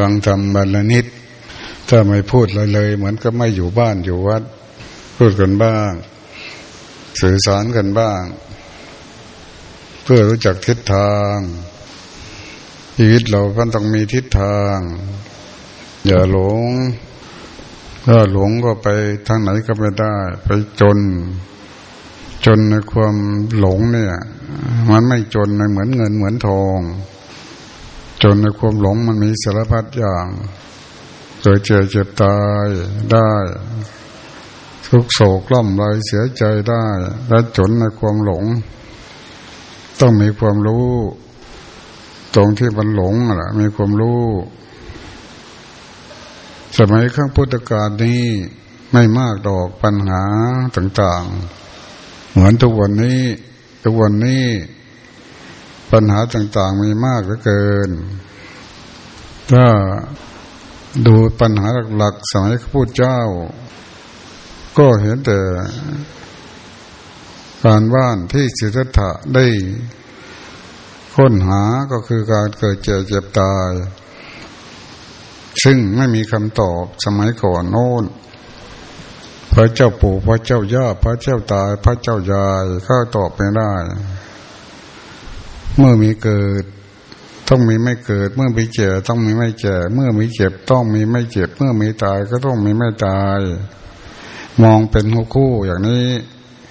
ฟังธรรมบรรนิด ถ้าไม่พูดเลยเลย เหมือนก็ไม่อยู่บ้านอยู่วัด พูดกันบ้าง สื่อสารกันบ้าง เพื่อรู้จักทิศทาง ชีวิตเราพันต้องมีทิศทาง อย่าหลงถ้าหลงก็ไปทางไหนก็ไม่ได้ ไปจน จนในความหลงเนี่ย มันไม่จนในเหมือนเงินเหมือนทอง จนในความหลงมันมีสารพัดอย่างเกิดเจ็บเจ็บตายได้ ทุกโศกล่ำไรเสียใจได้ และจนในความหลง ต้องมีความรู้ ตรงที่มันหลงอะมีความรู้ สมัยข้างพุทธกาลนี้ไม่มากดอกปัญหาต่าง ๆ เหมือนทุกวันนี้ ทุกวันนี้ ปัญหาต่างๆมีมากเหลือเกิน ถ้าดูปัญหาหลักๆสมัยพระพุทธเจ้า ก็เห็นแต่การบ้านที่สิทธัตถะได้ค้นหาก็คือการเกิดเจ็บเจ็บตาย ซึ่งไม่มีคำตอบสมัยก่อนโน้น พระเจ้าปู่พระเจ้าย่าพระเจ้าตาย พระเจ้ายายก็ตอบไม่ได้ เมื่อมีเกิด ต้องมีไม่เกิด เมื่อมีเจ็บต้องมีไม่เจ็บเมื่อมีเจ็บต้องมีไม่เจ็บ เมื่อมีตายก็ต้องมีไม่ตาย มองเป็นหัวคู่อย่างนี้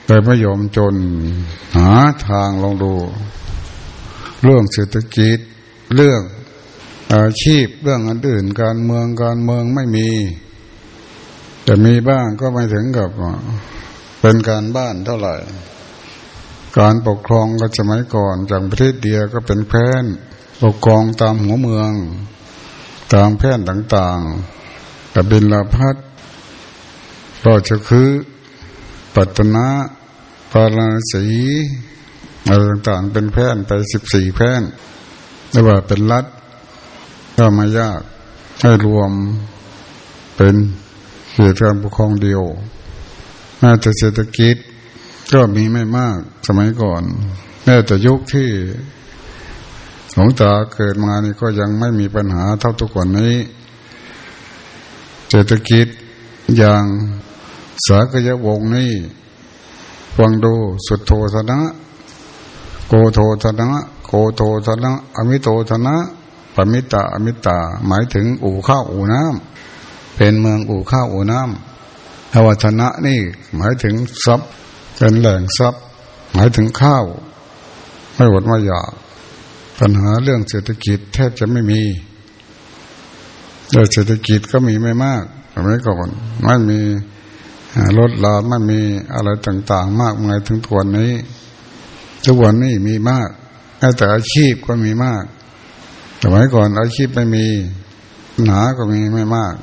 เลยไม่ยอมจน หาทางลองดู เรื่องเศรษฐกิจเรื่องอาชีพเรื่องอื่นการเมืองการเมืองไม่มีจะมีบ้างก็ไม่ถึงกับเป็นการบ้านเท่าไหร่ การปกครองก็สมัยก่อนจากประเทศเดียก็เป็นแพนปกครองตามหัวเมือง ตามแพนต่างๆกับบินลาพัดราชคือ ปัตนะปาราสีอะไรต่างๆ เป็นแพนไปสิบสี่แพนแต่ว่าเป็นรัฐก็ไม่ยากให้รวมเป็นเขตการปกครองเดียวแม้แต่เศรษฐกิจ ก็มีไม่มากสมัยก่อนแม้แต่ยุคที่หลวงตาเกิดมานี่ก็ยังไม่มีปัญหาเท่าทุกคนนี้ เศรษฐกิจอย่างสากยวงนี้ฟังดูสุดโทธนะโกโทธนะโกโทธนะอมิโตธนะปมิตาอมิตา หมายถึงอู่ข้าวอู่น้ำเป็นเมืองอู่ข้าวอู่น้ำอวัฒนะนี่หมายถึงทรัพย์ เป็นแหล่งทรัพย์ หมายถึงข้าว ไม่หวดไม่อยากปัญหาเรื่องเศรษฐกิจแทบจะไม่มีโดยเศรษฐกิจก็มีไม่มากไม่ก่อนไม่มีรถลาไม่มีอะไรต่าง ๆ มากมายถึงทุกวันนี้ทุกวันนี้มีมากแต่อาชีพก็มีมากสมัยก่อนอาชีพไม่มีปัญหาก็มีไม่มาก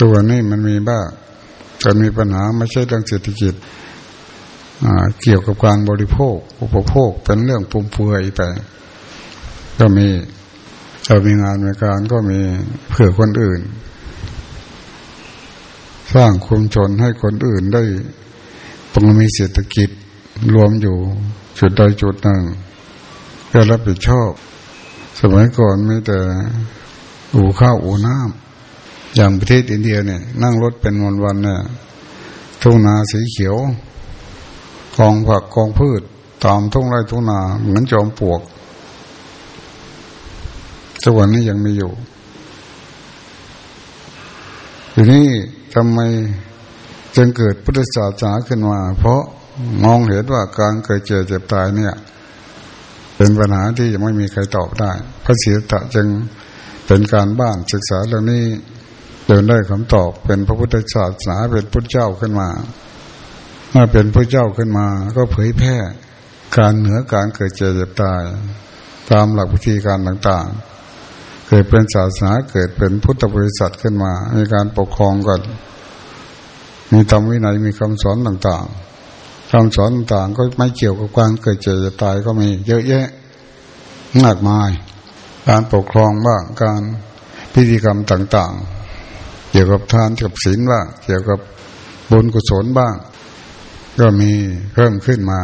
ตัวนี้มันมีบ้าง แต่มีปัญหาไม่ใช่เรื่องเศรษฐกิจเกี่ยวกับการบริโภค อุปโภคเป็นเรื่องปุ่มเฟือยไป ก็มีเรามีงานมีการก็มีเพื่อคนอื่น สร้างคุมชนให้คนอื่นได้ปงมีเศรษฐกิจรวมอยู่จุดใดจุดหนึ่งก็รับผิดชอบ สมัยก่อนไม่แต่อู่ข้าวอู่น้ำ อย่างประเทศอินเดียเนี่ย นั่งรถเป็นวันวันเนี่ยทุ่งนาสีเขียวกองผักกองพืช ตามทุ่งไร่ทุ่งนาเหมือนจอมปลวกทุกวันนี้ยังมีอยู่ทีนี้ทำไมจึงเกิดพุทธศาสนาขึ้นมา เพราะมองเห็นว่าการเกิดเจ็บเจ็บตายเนี่ย เป็นปัญหาที่ยังไม่มีใครตอบได้ พระศรีตะจึงเป็นการบ้านศึกษาเรื่องนี้ จนได้คำตอบเป็นพระพุทธศาสนาเป็นพุทธเจ้าขึ้นมา เมื่อเป็นพระเจ้าขึ้นมา ก็เผยแพร่การเหนือการเกิดเจ็บตาย ตามหลักวิธีการต่างๆ เกิดเป็นศาสนาเกิดเป็นพุทธบริษัทขึ้นมา มีการปกครองกัน มีธรรมวินัยมีคำสอนต่างๆคำสอนต่างก็ไม่เกี่ยวกับการเกิดเจ็บจะตายก็มีเยอะแยะมากมาย การปกครองบ้างการพิธีกรรมต่างๆ เกี่ยวกับทานกับศีลบ้างเกี่ยวกับบุญกุศลบ้าง ก็มีเพิ่มขึ้นมา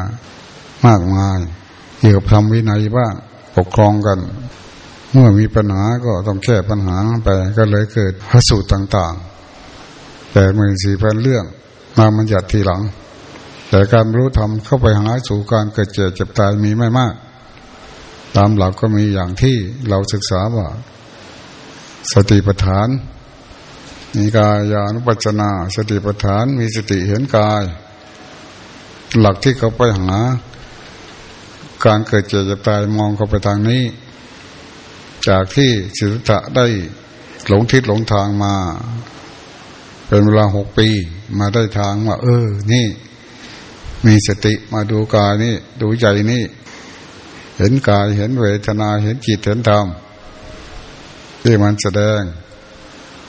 มากมาย เกี่ยวกับธรรมวินัยบ้างปกครองกัน เมื่อมีปัญหาก็ต้องแก้ปัญหาไปก็เลยเกิดพระสูตรต่างๆ แต่หมื่นสี่พันเรื่องมามันจัดทีหลัง แต่การรู้ธรรมเข้าไปหาสู่การเกิดเจ็บเจ็บตายมีไม่มาก ตามหลักก็มีอย่างที่เราศึกษาว่า สติปัฏฐาน มีกายานุปัจนา สติปัฏฐานมีสติเห็นกาย หลักที่เขาไปหา การเกิดเจ็บจ็บตายมองเขาไปทางนี้ จากที่สิทธะได้หลงทิศหลงทางมา เป็นเวลาหกปีมาได้ทางว่า เออ นี่ มีสติมาดูกายนี่ ดูใจนี่ เห็นกายเห็นเวทนาเห็นจิตเห็นธรรมที่มันแสดง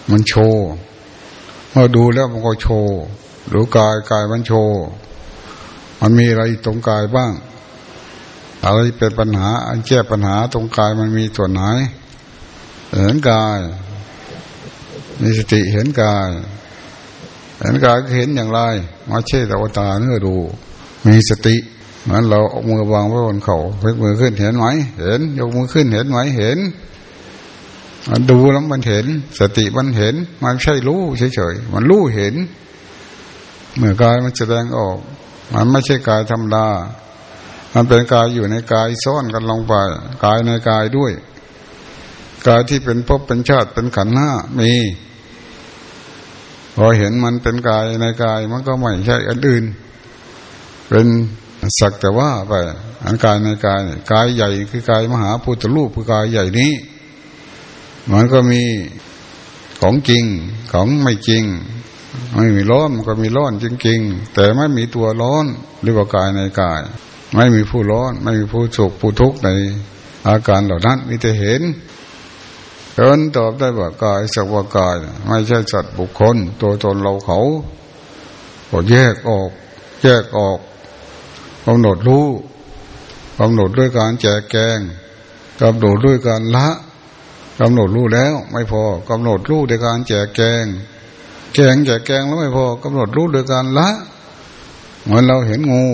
มันโชว์เมื่อดูแล้วมันก็โชว์ดูกายกายมันโชว์มันมีอะไรตรงกายบ้าง อะไรเป็นปัญหาอันแก้ปัญหาตรงกายมันมีส่วนไหนเห็นกายมีสติเห็นกาย เห็นกายก็เห็นอย่างไร มาเช่ตวตาเนื้อดู มีสติเหมือนเราเอามือวางไว้บนเขาเพิกมือขึ้นเห็นไหมเห็นยกมือขึ้นเห็นไหมเห็น ดูแล้วมันเห็น สติมันเห็น มันใช่รู้เฉยๆมันรู้เห็น เมื่อกายมันแสดงออก มันไม่ใช่กายธรรมดามันเป็นกายอยู่ในกายซ่อนกันลงไปกายในกายด้วย กายที่เป็นภพเป็นชาติเป็นขันธ์ห้ามีพอเห็นมันเป็นกายในกายมันก็ไม่ใช่อันอื่น เป็นสักแต่ว่าไปอันกายในกายกายใหญ่คือกายมหาพุทธรูปคือกายใหญ่นี้ มันก็มีของจริงของไม่จริง ไม่มีร้อนมันก็มีร้อนจริง ๆ แต่ไม่มีตัวร้อนหรือว่ากายในกาย ไม่มีผู้ร้อน ไม่มีผู้สุขผู้ทุกข์ในอาการเหล่านั้นมีแต่เห็นเดินตอบได้ว่ากายสักว่ากาย ไม่ใช่สัตว์บุคคล ตัวตนเราเขาก็แยกออก แยกออกกำหนดรู้กำหนดด้วยการแจกแกงกำหนดด้วยการละ กำหนดรู้แล้ว ไม่พอกำหนดรู้โดยการแจกแกง แกงแจกแกงแล้วไม่พอกำหนดรู้โดยการละเหมือนเราเห็นงู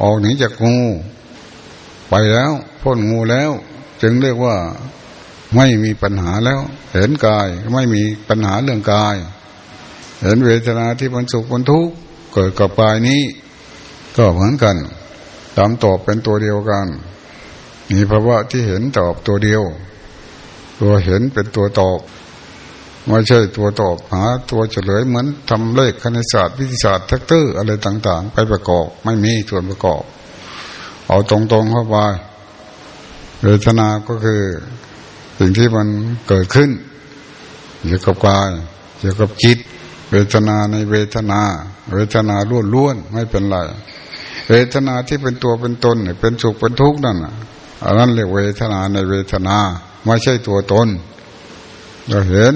ออกหนีจากงู ไปแล้วพ้นงูแล้ว จึงเรียกว่าไม่มีปัญหาแล้ว เห็นกายไม่มีปัญหาเรื่องกาย เห็นเวทนาที่มันสุขมันทุกข์เกิดกับกายนี้ ก็เหมือนกันคำตอบเป็นตัวเดียวกัน มีภาวะที่เห็นตอบตัวเดียว ตัวเห็นเป็นตัวตอบไม่ใช่ตัวตอบหาตัวเฉลยเหมือนทำเลขคณิตศาสตร์วิทยาศาสตร์ factor อะไรต่าง ๆ ไปประกอบไม่มีส่วนประกอบ เอาตรงๆเข้าไปเวทนาก็คือสิ่งที่มันเกิดขึ้นเกี่ยวกับกายเกี่ยวกับจิต เวทนาในเวทนา เวทนาล้วนๆไม่เป็นไรเวทนาที่เป็นตัวเป็นตนเป็นสุขเป็นทุกข์นั่น อันนั้นเรียกเวทนาในเวทนาไม่ใช่ตัวตนเราเห็น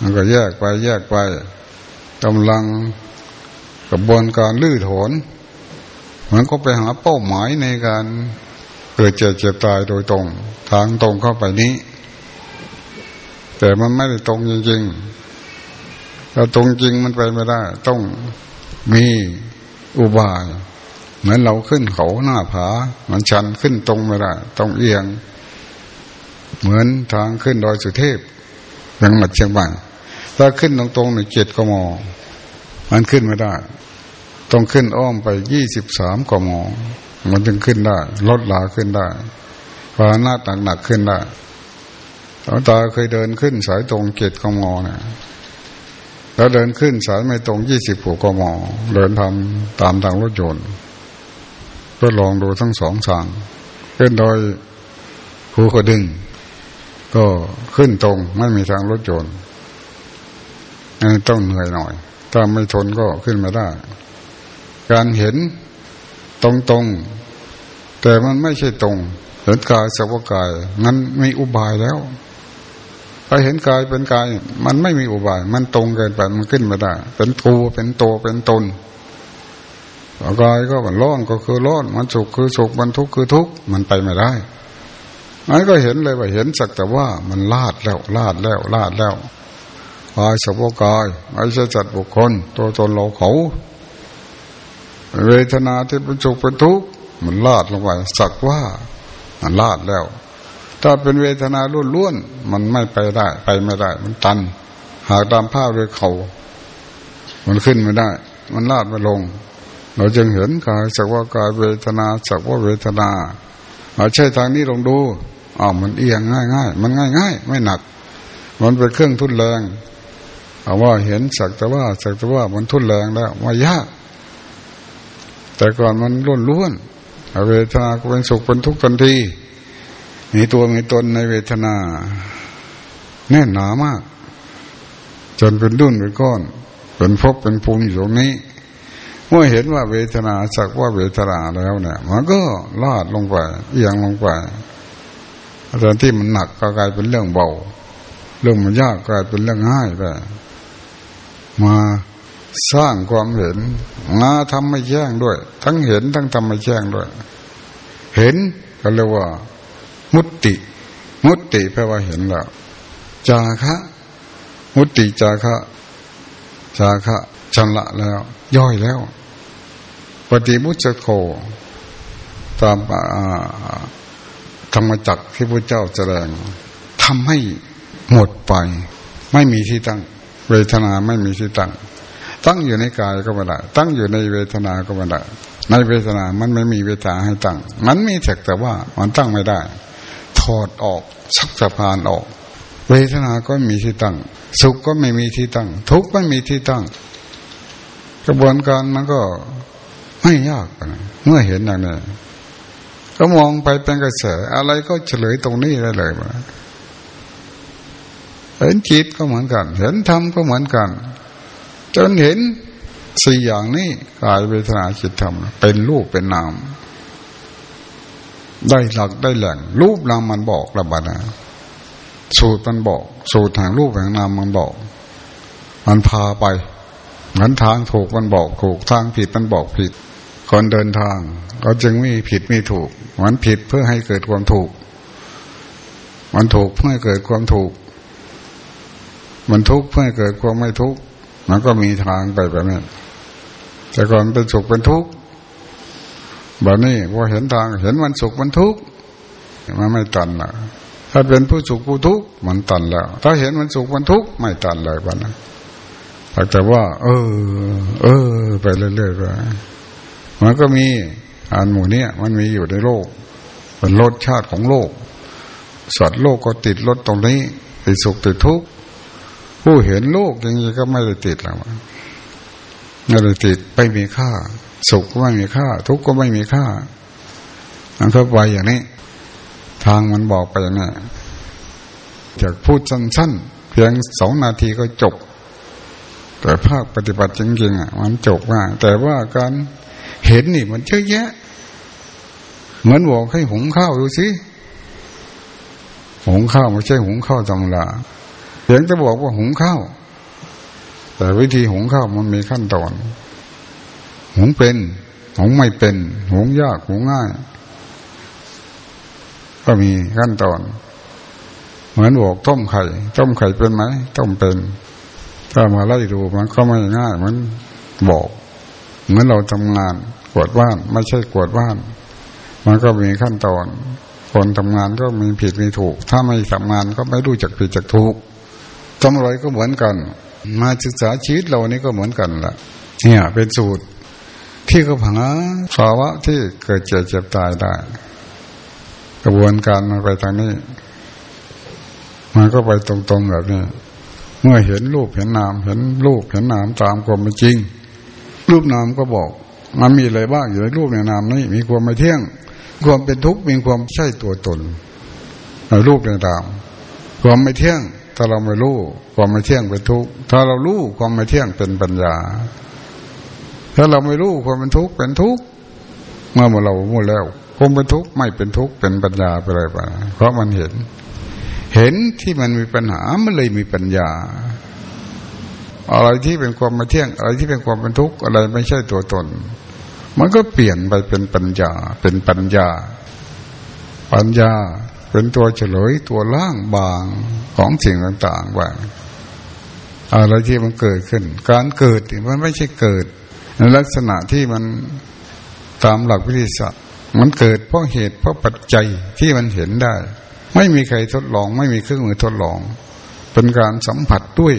มันก็แยกไปแยกไปกำลังกระบวนการลื้อถอนมันก็ไปหาเป้าหมายในการเกิดเจ็บเจ็บตายโดยตรง ทางตรงเข้าไปนี้ แต่มันไม่ได้ตรงจริงๆถ้าตรงจริงมันไปไม่ได้ ต้องมีอุบาย เหมือนเราขึ้นเขาหน้าผามันชันขึ้นตรงไม่ได้ต้องเอียง เหมือนทางขึ้นดอยสุเทพยังหมัดเชียงใหม่ถ้าขึ้นตรงๆหนึ่งเจ็ดกมมันขึ้นไม่ได้ต้องขึ้นอ้อมไปยี่สิบสามกมมันจึงขึ้นได้ลดหลาขึ้นได้พาหน้าตักหนักขึ้นได้ตาตาเคยเดินขึ้นสายตรงเจ็ดกมนี่ยแล้วเดินขึ้นสายไม่ตรงยี่สิบหกกมเดินทำตามทางรถยนต์ ก็ลองดูทั้งสองสั่งขึ้นโดยภูกระดึง ก็ขึ้นตรงไม่มีทางรถยนต์ต้องเหนื่อยหน่อย ถ้าไม่ทนก็ขึ้นมาได้ การเห็นตรงตรงแต่มันไม่ใช่ตรง เห็นกายสภากายนั้นมีอุบายแล้วถ้าเห็นกายเป็นกาย มันไม่มีอุบาย มันตรงเกินไปมันขึ้นมาได้ เป็นตัวเป็นโตเป็นตน กายก็มันร้อนก็คือร้อน มันสุขคือสุขมันทุกข์คือทุกข์มันไปไม่ได้อันก็เห็นเลยว่าเห็นสักแต่ว่ามันลาดแล้วลาดแล้วลาดแล้วกายสภกายไม่ใช่จัดบุคคล ตัวตนเราเขา เวทนาที่เป็นสุขเป็นทุกข์มันลาดลงไปสักว่ามันลาดแล้ว ถ้าเป็นเวทนาล้วนๆมันไม่ไปได้ ไปไม่ได้ มันตัน หากตามภาพด้วยเขา มันขึ้นไม่ได้ มันลาดม่ลง เราจึงเห็นกายสักว่ากายเวทนาสักว่าเวทนาเอาใช่ทางนี้ลองดูอ๋อมันเอียงง่ายง่ายมันง่ายง่ายไม่หนัก มันเป็นเครื่องทุนแรงเอาว่าเห็นสักแต่ว่าสักแต่ว่ามันทุนแรงแล้วว่ยาก แต่ก่อนมันล้วนล้วนเวทนาก็เป็นสุขเป็นทุกข์ทันทีมีตัวมีตนในเวทนา แน่นหนามาก จนเป็นดุนเป็นก้อน เป็นพบเป็นภูมิอยู่ตรงนี้ เมื่อเห็นว่าเวทนาสักว่าเวทนาแล้วเนี่ย มันก็ลาดลงไปเอียงลงไปตอนที่มันหนักก็กลายเป็นเรื่องเบา เรื่องมันยากกลายเป็นเรื่องง่ายไปมาสร้างความเห็นมาทำไม่แจ้งด้วย ทั้งเห็นทั้งทำไม่แจ้งด้วย เห็นก็เรียกว่า มุตติ มุตติแปลว่าเห็นแล้ว จาคะ มุตติจาคะ จาคะชำระแล้ว ย่อยแล้ว ฏิมุจโคตามธรรมจักรที่พระเจ้าแสดงทำให้หมดไป ไม่มีที่ตั้ง เวทนาไม่มีที่ตั้ง ตั้งอยู่ในกายก็ไม่ได้ตั้งอยู่ในเวทนาก็ไม่ได้ในเวทนามันไม่มีเวทนาให้ตั้ง มันมีแต่ว่ามันตั้งไม่ได้ ถอดออกสักสะพานออก เวทนาก็มีที่ตั้ง สุขก็ไม่มีที่ตั้ง ทุกข์ไม่มีที่ตั้ง กระบวนการมันก็ ไม่ยากนะเมื่อเห็นอย่างนี้ก็มองไปเป็นกระแสอะไรก็เฉลยตรงนี้ได้เลยเห็นจิตก็เหมือนกัน เห็นธรรมก็เหมือนกัน จนเห็นสี่อย่างนี้กายเวทนาจิตธรรม เป็นรูปเป็นนาม ได้หลักได้แหล่ง รูปนามมันบอกระบาดนะสูตรมันบอก สูตรทางรูปแห่งนามมันบอก มันพาไปเหมือนทางถูกมันบอกถูกทางผิดมันบอกผิด ก่อนเดินทาง ก็จึงมีผิดมีถูก มันผิดเพื่อให้เกิดความถูก มันถูกเพื่อให้เกิดความถูก มันทุกข์เพื่อให้เกิดความไม่ทุกข์มันก็มีทางไปแบบนี้แต่ก่อนเป็นสุขเป็นทุกข์แบบนี้พอเห็นทางเห็นมันสุขมันทุกข์มันไม่ตันละถ้าเป็นผู้สุขผู้ทุกข์มันตันแล้ว ถ้าเห็นมันสุขมันทุกข์ไม่ตันเลยบ้านะแต่ว่า เออ เออ ไปเรื่อยๆไป มันก็มีอันหมู่เนี้ยมันมีอยู่ในโลก เป็นรสชาติของโลก สัตว์โลกก็ติดรสตรงนี้ติดสุขติดทุกข์ผู้เห็นโลกอย่างนี้ก็ไม่ได้ติดแล้วไม่ได้ติดไม่มีค่า สุขก็ไม่มีค่า ทุกข์ก็ไม่มีค่ามันก็ไปอย่างนี้ ทางมันบอกไปอย่างนี้จากพูดสั้นๆเพียงสองนาทีก็จบ แต่ภาคปฏิบัติจริงๆอะมันจบมากแต่ว่าการ เห็นนี่มันเยอะแยะ เหมือนบอกให้หุงข้าวดูสิหุงข้าวไม่ใช่หุงข้าวธรรมดาเพียงจะบอกว่าหุงข้าว แต่วิธีหุงข้าวมันมีขั้นตอน หุงเป็นหุงไม่เป็นหุงยากหุงง่าย ก็มีขั้นตอน เหมือนบอกต้มไข่ ต้มไข่เป็นไหมต้มเป็น ถ้ามาไล่ดูมันก็ไม่ง่าย มันบอก เหมือนเราทำงาน กวดบ้าน ไม่ใช่กวดบ้าน มันก็มีขั้นตอน คนทำงานก็มีผิดมีถูก ถ้าไม่ทำงานก็ไม่รู้จักผิดจักถูกทำอะไรก็เหมือนกัน มาศึกษาชีวิตเรานี่ก็เหมือนกันละเนี่ย เป็นสูตร ที่เขาผังภาวะที่เกิดเจ็บเจ็บตายได้ กระบวนการมันไปทางนี้มันก็ไปตรงๆแบบนี้เมื่อเห็นรูปเห็นนาม เห็นรูปเห็นนามตามความเป็นจริง รูปนามก็บอก มันมีอะไรบ้างอยู่ในรูปในนามนี้ มีความไม่เที่ยง ความเป็นทุกข์มีความใช่ตัวตนในรูปในนามความไม่เที่ยง ถ้าเราไม่รู้ความไม่เที่ยงเป็นทุกข์ถ้าเรารู้ความไม่เที่ยงเป็นปัญญา ถ้าเราไม่รู้ความเป็นทุกข์เป็นทุกข์เมื่อเราหมดแล้วความเป็นทุกข์ไม่เป็นทุกข์เป็นปัญญาไปเลยไปเพราะมันเห็น เห็นที่มันมีปัญหามันเลยมีปัญญาอะไรที่เป็นความไม่เที่ยง อะไรที่เป็นความเป็นทุกข์อะไรไม่ใช่ตัวตน มันก็เปลี่ยนไปเป็นปัญญา เป็นปัญญา ปัญญาเป็นตัวเฉลยตัวล่างบางของสิ่งต่างๆว่าอะไรที่มันเกิดขึ้น การเกิดมันไม่ใช่เกิดในลักษณะที่มันตามหลักวิทยาศาสตร์มันเกิดเพราะเหตุเพราะปัจจัยที่มันเห็นได้ ไม่มีใครทดลอง ไม่มีเครื่องมือทดลอง เป็นการสัมผัสด้วย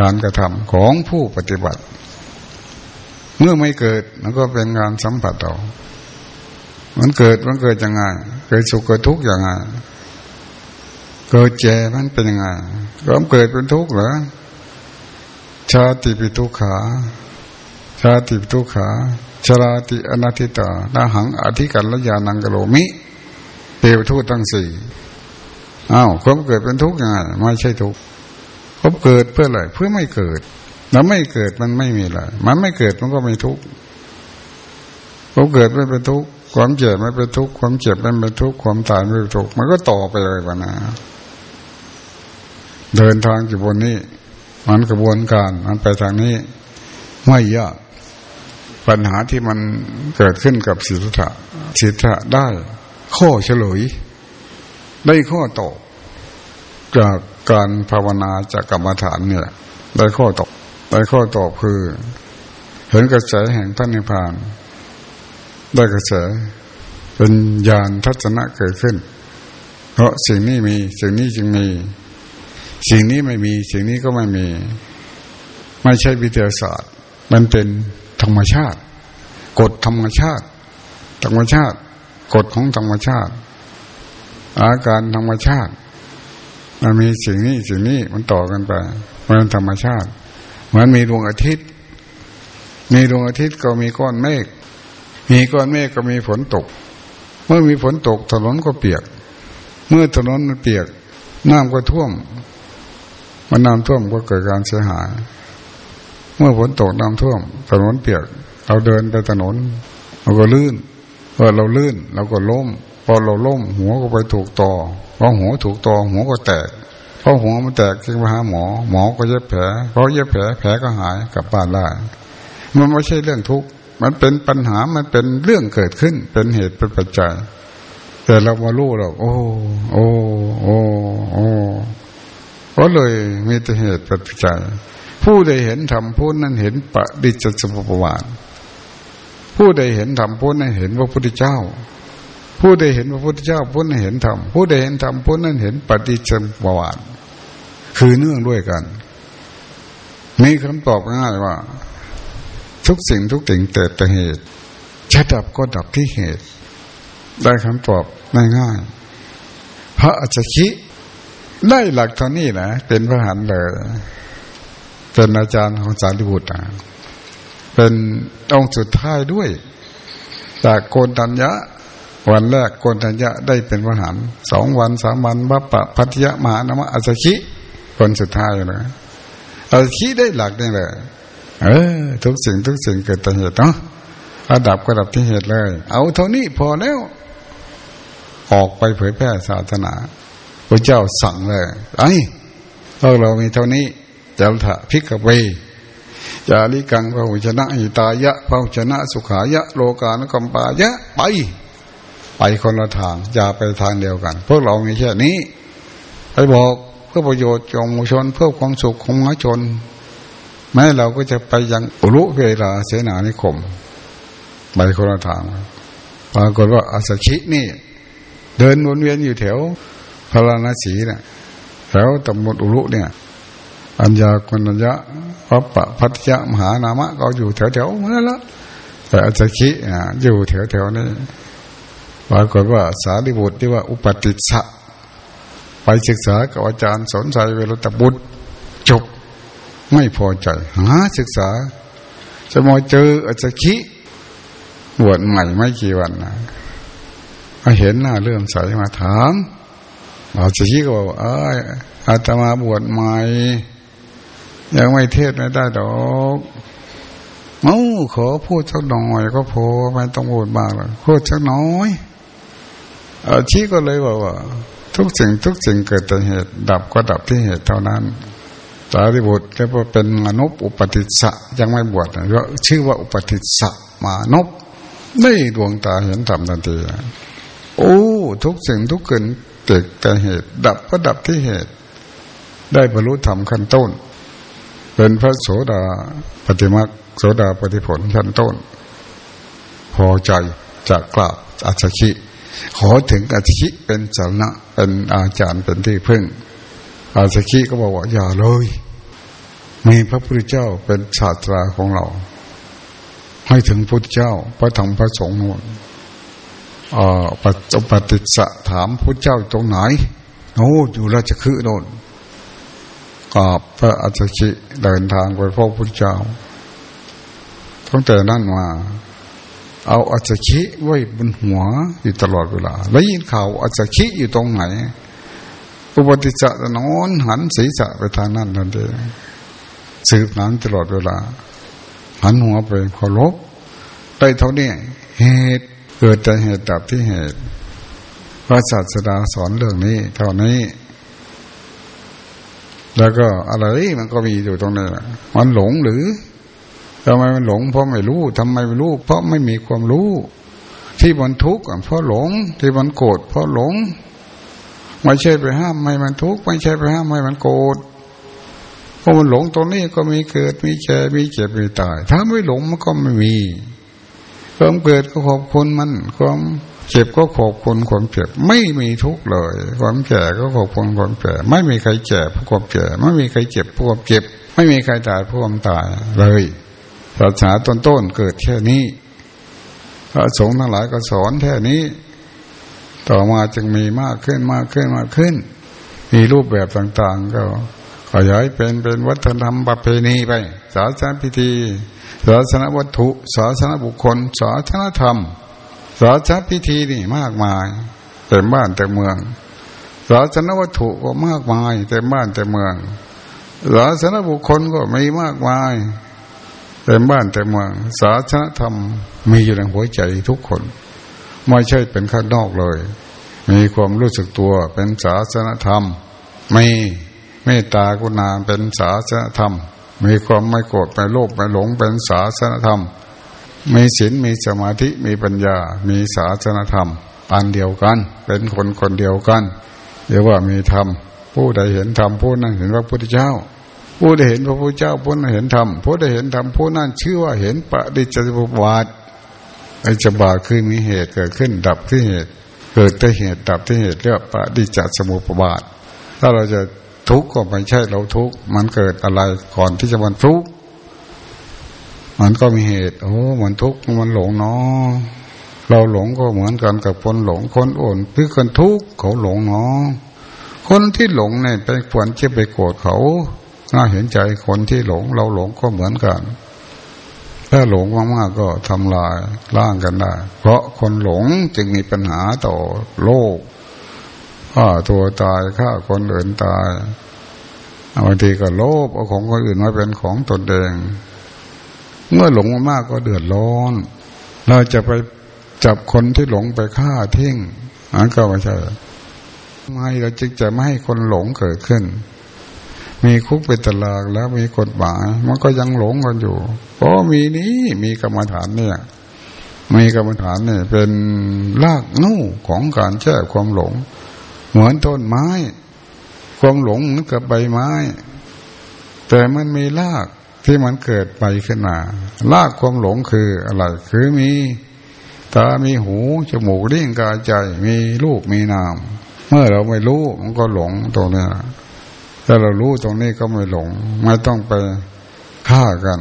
การกระทำของผู้ปฏิบัติ เมื่อไม่เกิดมันก็เป็นการสัมผัสเรามันเกิดมันเกิดยังไงเกิดสุขเกิดทุกข์ยังไงเกิดแก่มันเป็นยังไงก็เกิดเป็นทุกข์เหรอชาติปิทุกขา ชาติปิทุกขาชราติอนาทิตานาหังอธิกันละยานังกโลมิเทวทูตทั้งสี่อ้าวความเกิดเป็นทุกข์ยังไงไม่ใช่ทุกข์ความเกิดเพื่ออะไรเพื่อไม่เกิด แล้วไม่เกิดมันไม่มีอะไรมันไม่เกิดมันก็ไม่ทุกข์ความเกิดไม่เป็นทุกข์ความเจ็บไม่เป็นทุกข์ความเจ็บไม่เป็นทุกข์ความตายไม่เป็นทุกข์มันก็ต่อไปเลยวะนะเดินทางอยู่บนนี้ มันกระบวนการมันไปทางนี้ ไม่ยากปัญหาที่มันเกิดขึ้นกับสิทธะสิทธะได้ ข้อเฉลย ได้ข้อตอบจากการภาวนาจากกรรมฐานเนี่ยได้ข้อตอบ ได้ข้อตอบคือ เห็นกระแสแห่งพระนิพพาน ได้กระแสเป็นญาณทัศนะเกิดขึ้น เพราะสิ่งนี้มี สิ่งนี้จึงมี สิ่งนี้ไม่มี สิ่งนี้ก็ไม่มี ไม่ใช่วิทยาศาสตร์ มันเป็นธรรมชาติ กฎธรรมชาติ ธรรมชาติ กฎของธรรมชาติ อาการธรรมชาติ มันมีสิ่งนี้สิ่งนี้มันต่อกันไปมันธรรมชาติ มันมีดวงอาทิตย์ มีดวงอาทิตย์ก็มีก้อนเมฆ มีก้อนเมฆก็มีฝนตก เมื่อมีฝนตกถนนก็เปียก เมื่อถนนมันเปียก น้ำก็ท่วม มันน้ำท่วมก็เกิดการเสียหาย เมื่อฝนตกน้ำท่วม ถนนเปียก เราเดินไปถนนเราก็ลื่นพอเราลื่นเราก็ล้ม พอเราล้มหัวก็ไปถูกต่อพอหัวถูกต่อหัวก็แตก พอหัวมันแตกจึงไปหาหมอ หมอก็เย็บแผลพอเย็บแผลแผลก็หายกลับบ้านได้มันไม่ใช่เรื่องทุกข์มันเป็นปัญหามันเป็นเรื่องเกิดขึ้น เป็นเหตุเป็นปัจจัย แต่เรามารู้เราโอ้ โอ้โอ้โอ้ก็เลยมีแต่เหตุปัจจัย ผู้ใดเห็นธรรมผู้นั้นเห็นปฏิจจสมุปบาทผู้ใดเห็นธรรมผู้นั้นเห็นพระพุทธเจ้า ผู้ใดเห็นพระพุทธเจ้าผู้นั้นเห็นธรรมผู้ใดเห็นธรรมผู้นั้นเห็นปฏิจจสมุปบาท คือเนื่องด้วยกัน มีคำตอบง่ายว่า ทุกสิ่งทุกสิ่งเกิดแต่เหตุจะดับก็ดับที่เหตุ ได้คำตอบง่ายๆพระอาจารย์คิได้หลักเท่านี้นะเป็นพระหันเลย เป็นอาจารย์ของสารีบุตรนะเป็นองค์สุดท้ายด้วย จากโกนตัญญะ วันแรกโกนตัญญะได้เป็นพระหันสองวันสามวันวัปปะพัทยมหานามะอาจารย์ คนสุดท้ายเลยอาจาคิดได้หลักนี่เลยเออ ทุกสิ่งทุกสิ่งเกิดแต่เหตุเนาะระดับก็ดับที่เหตุเลย เอาเท่านี้พอแล้ว ออกไปเผยแพร่ศาสนาพระเจ้าสั่งเลยไอ้พวกเรามีเท่านี้จะถะพิกเวจาริกังพระหุชนะหิตายะพระหุชนะ สุขายะ โลกานกัมปายะ ไป ไปคนละทางอย่าไปทางเดียวกัน พวกเรามีแค่นี้ ไปบอก เพื่อประโยชน์ของมุชน เพื่อความสุขของมหาชน แม้เราก็จะไปยังอุรุเวลาเสนานิคมไปคนละทางปรากฏว่าอาสชินี่ เดินวนเวียนอยู่แถวพาราณสีเนะี่ยแถวตำบลอุรุเนี่ย อัญญากุญญะพัปปะพัทยมหานามะ ก็อยู่แถวแถวนั่นละแต่อาสชิอยู่แถวแถวนี้ปรากฏว่าสารีบุตรที่ว่าอุปติสสะ ไปศึกษากับอาจารย์สนใจเวลตบุตรจบไม่พอใจ หาศึกษา จะมาเจออาจารย์คิบวชใหม่ไม่กี่วันนะมาเห็นหน้าเริ่มใสมาถามอาจารย์คิก็บอกเอออาตมาบวชใหม่ยังไม่เทศไม่ได้ดอกเอ้าขอพูดสักหน่อยก็พอไม่ต้องบวชมากเลยพูดสักน้อยอาชีก็เลยบอกว่า ทุกสิ่งทุกสิ่งเกิดแต่เหตุ ดับก็ดับที่เหตุเท่านั้นสารีบุตรเรียกว่าเป็นมนุษย์อุปติสสะยังไม่บวชก็ชื่อว่าอุปติสสะมานพไม่ดวงตาเห็นธรรมทันทีโอ้ทุกสิ่งทุกเกินเกิดแต่เหตุ ดับก็ดับที่เหตุ ได้บรรลุธรรมขั้นต้น เป็นพระโสดาปฏิมาโสดาปฏิผลขั้นต้น พอใจจะกราบอัจฉริ ขอถึงอาชิเป็นสาระเป็นอาจารย์เป็นที่พึ่ง อาสชิก็บอกว่าอย่าเลย มีพระพุทธเจ้าเป็นศาสตราของเรา ให้ถึงพุทธเจ้าพระธรรมพระสงฆ์นู่นปัจจุปฏิสะถามพุทธเจ้าตรงไหนโอ้อยู่ราชคือโน่นกราบพระอัจฉิเดินทางไปพบพุทธเจ้าตั้งแต่นั้นมา เอาอัจฉิไว้บนหัวอยู่ตลอดเวลา แล้วยินข่าวอัจฉิอยู่ตรงไหน อุปติจะนอนหันศีรษะไปทางนั้นนั่นเองสืบนั้นตลอดเวลา หันหัวไปเคารพได้เท่านี้ เหตุเกิดแต่เหตุดับที่เหตุ พระศาสดาสอนเรื่องนี้ เท่านี้ แล้วก็อะไรมันก็มีอยู่ตรงนี้มันหลงหรือ ทำไมมันหลงเพราะไม่รู้ทำไมไม่รู้ เพราะไม่มีความรู้ ที่มันทุกข์เพราะหลง ที่มันโกรธเพราะหลง ไม่ใช่ไปห้ามไม่มันทุกข์ไม่ใช่ไปห้ามไม่มันโกรธเพราะมันหลงตรงนี้ก็มีเกิดมีแก่มีเจ็บมีตาย ถ้าไม่หลงมันก็ไม่มีความเกิดก็ขอบคุณมันความเจ็บก็ขอบคุณความเจ็บ ไม่มีทุกข์เลย ความแก่ก็ขอบคุณความแก่ไม่มีใครแก่เพราะความแก่ไม่มีใครเจ็บเพราะความเจ็บ ไม่มีใครตายเพราะความตายเลย ศาสนาต้นต้นเกิดแค่นี้ พระสงฆ์ทั้งหลายก็สอนแค่นี้ ต่อมาจึงมีมากขึ้นมากขึ้นมากขึ้น มีรูปแบบต่างๆ ก็ขยายเป็นเป็นวัฒนธรรมประเพณีไป ศาสนาพิธี ศาสนาวัตถุ ศาสนาบุคคล ศาสนาธรรม ศาสนาพิธีนี่มากมายเต็มบ้านเต็มเมือง ศาสนาวัตถุก็มากมายเต็มบ้านเต็มเมือง ศาสนาบุคคลก็มีมากมาย ต็มบ้านเต็มเมืองศาสนาธรรมมีอยู่ในหัวใจทุกคน ไม่ใช่เป็นข้างนอกเลย มีความรู้สึกตัวเป็นศาสนาธรรม ไม่เมตตากุณาเป็นศาสนาธรรม มีความไม่โกรธไม่โลภไม่หลงเป็นศาสนธรรม มีศีลมีสมาธิมีปัญญา มีศาสนธรรมอันเดียวกัน เป็นคนคนเดียวกันเรียกว่ามีธรรมผู้ใดเห็นธรรมผู้นั้นเห็นพระพุทธเจ้า ผู้ใดเห็นพระพุทธเจ้าผู้นั้นเห็นธรรมผู้ใดเห็นธรรมผู้นั้นชื่อว่าเห็นปฏิจจสมุปบาทไอจบาคือมีเหตุเกิดขึ้นดับที่เหตุ เกิดที่เหตุดับที่เหตุเรียกปฏิจจสมุปบาท ถ้าเราจะทุกข์ก็ไม่ใช่เราทุกข์มันเกิดอะไรก่อนที่จะมันทุกข์มันก็มีเหตุ โอ้มันทุกข์มันหลงเนาะเราหลงก็เหมือนกันกับคนหลงคนอ่อนคือคนทุกข์เขาหลงเนาะคนที่หลงเนี่ยไปควรจะไปโกรธเขา น่าเห็นใจคนที่หลง เราหลงก็เหมือนกัน ถ้าหลงมากๆก็ทำลายร่างกันได้ เพราะคนหลงจึงมีปัญหาต่อโลกฆ่าตัวตายฆ่าคนอื่นตายบางทีก็โลภเอาของคนอื่นมาเป็นของตนเอง เมื่อหลงมากก็เดือดร้อน เราจะไปจับคนที่หลงไปฆ่าทิ้งอันก็ไม่ใช่ไม่เราจึงจะไม่ให้คนหลงเกิดขึ้น มีคุกเป็นตลากแล้วมีกฎหมายมันก็ยังหลงกันอยู่เพราะมีนี้มีกรรมฐานเนี่ย มีกรรมฐานเนี่ย เป็นรากนู่ของการแก้ความหลง เหมือนต้นไม้ ความหลงเหมือนกับใบไม้ แต่มันมีรากที่มันเกิดไปขึ้นมารากความหลงคืออะไรคือมีตา มีหู จมูกลิ้นกายใจ มีรูป มีนาม เมื่อเราไม่รู้ มันก็หลงตรงนี้ ถ้าเรารู้ตรงนี้ก็ไม่หลง ไม่ต้องไปฆ่ากัน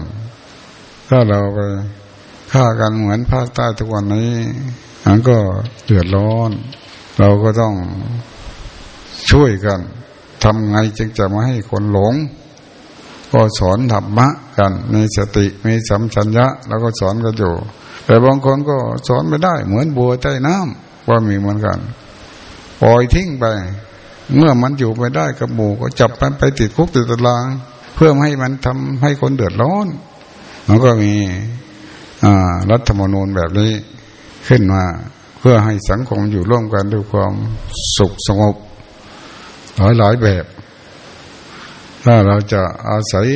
ถ้าเราไปฆ่ากันเหมือนภาคใต้ทุกวันนี้มันก็เดือดร้อน เราก็ต้องช่วยกันทำไงจึงจะไมาให้คนหลง ก็สอนธรรมะกันมีสติมีสัมชัญญะ แล้วก็สอนกันอยู่ แต่บางคนก็สอนไม่ได้ เหมือนบัวใต้น้ำว่ามีเหมือนกันปล่อยทิ้งไป เมื่อมันอยู่ไม่ได้กับหมู่ก็จับมันไปติดคุกติดตาราง เพื่อให้มันทำให้คนเดือดร้อนมันก็มีรัฐธรรมนูญแบบนี้ขึ้นมาเพื่อให้สังคมอยู่ร่วมกันด้วยความสุขสงบหลายหลายแบบ ถ้าเราจะอาศัย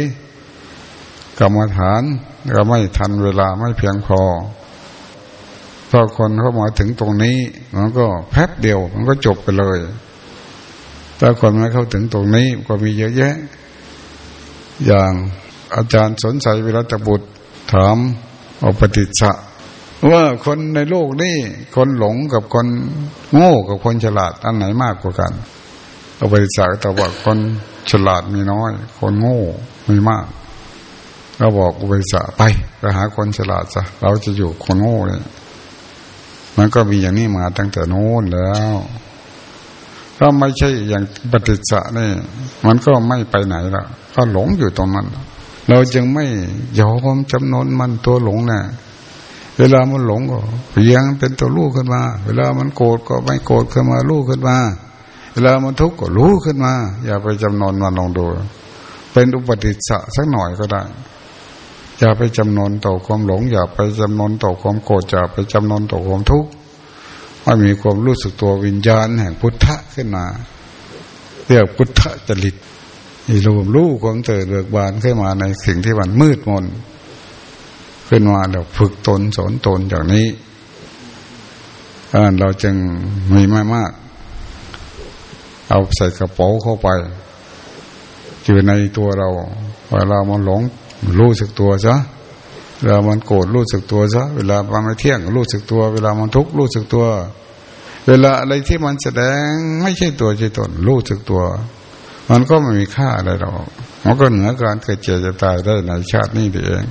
กรรมฐานก็ไม่ทันเวลาไม่เพียงพอพอคนเข้ามาถึงตรงนี้ มันก็แป๊บเดียว มันก็จบไปเลย ถ้าคนไม่เข้าถึงตรงนี้ก็มีเยอะแยะ อย่างอาจารย์สนใจวิรัตบุตรถามอปฏิจจะว่าคนในโลกนี้คนหลงกับคนโง่กับคนฉลาดอันไหนมากกว่ากันอาไปจากแต่ว่าคนฉลาดมีน้อย คนโง่มีมากเราบอกอุปสาไปไปหาคนฉลาดซะเราจะอยู่คนโง่เลยมันก็มีอย่างนี้มาตั้งแต่โน้นแล้ว ถ้าไม่ใช่อย่างปฏิจจ์นี่ มันก็ไม่ไปไหนละก็หลงอยู่ตรงนั้น เราจึงไม่ยอมจำนนมันตัวหลงนะ่ะเวลามันหลงก็เพียงเป็นตัวรู้ขึ้นมา เวลามันโกรธก็ไม่โกรธขึ้นมารู้ขึ้นมา เวลามันทุกข์ก็รู้ขึ้นมา อย่าไปจำนนมันลองดู เป็นอุปติสสะสักหน่อยก็ได้ อย่าไปจำนนต่อความหลง อย่าไปจำนนต่อความโกรธอย่าไปจำนนต่อความทุกข์ ไม่มีความรู้สึกตัววิญญาณแห่งพุทธะขึ้นมา เรียกพุทธจริตอีรวมรู้ความเติดเบิกบานขึ้นมาในสิ่งที่มันมืดมน ขึ้นมาแล้วฝึกตนสอนตนอย่างนี้เราจึงมีไม่มาก เอาใส่กระเป๋าเข้าไป อยู่ในตัวเราเวลามันหลงรู้สึกตัวซะ เวลามันโกรธรู้สึกตัวซะ เวลามันไม่เที่ยงรู้สึกตัว เวลามันทุกข์รู้สึกตัว เวลาอะไรที่มันแสดงไม่ใช่ตัวใช่ตนรู้สึกตัว มันก็ไม่มีค่าอะไรหรอกมันก็เหนือการเกิดเจ็บจะตายได้ในชาตินี้เอง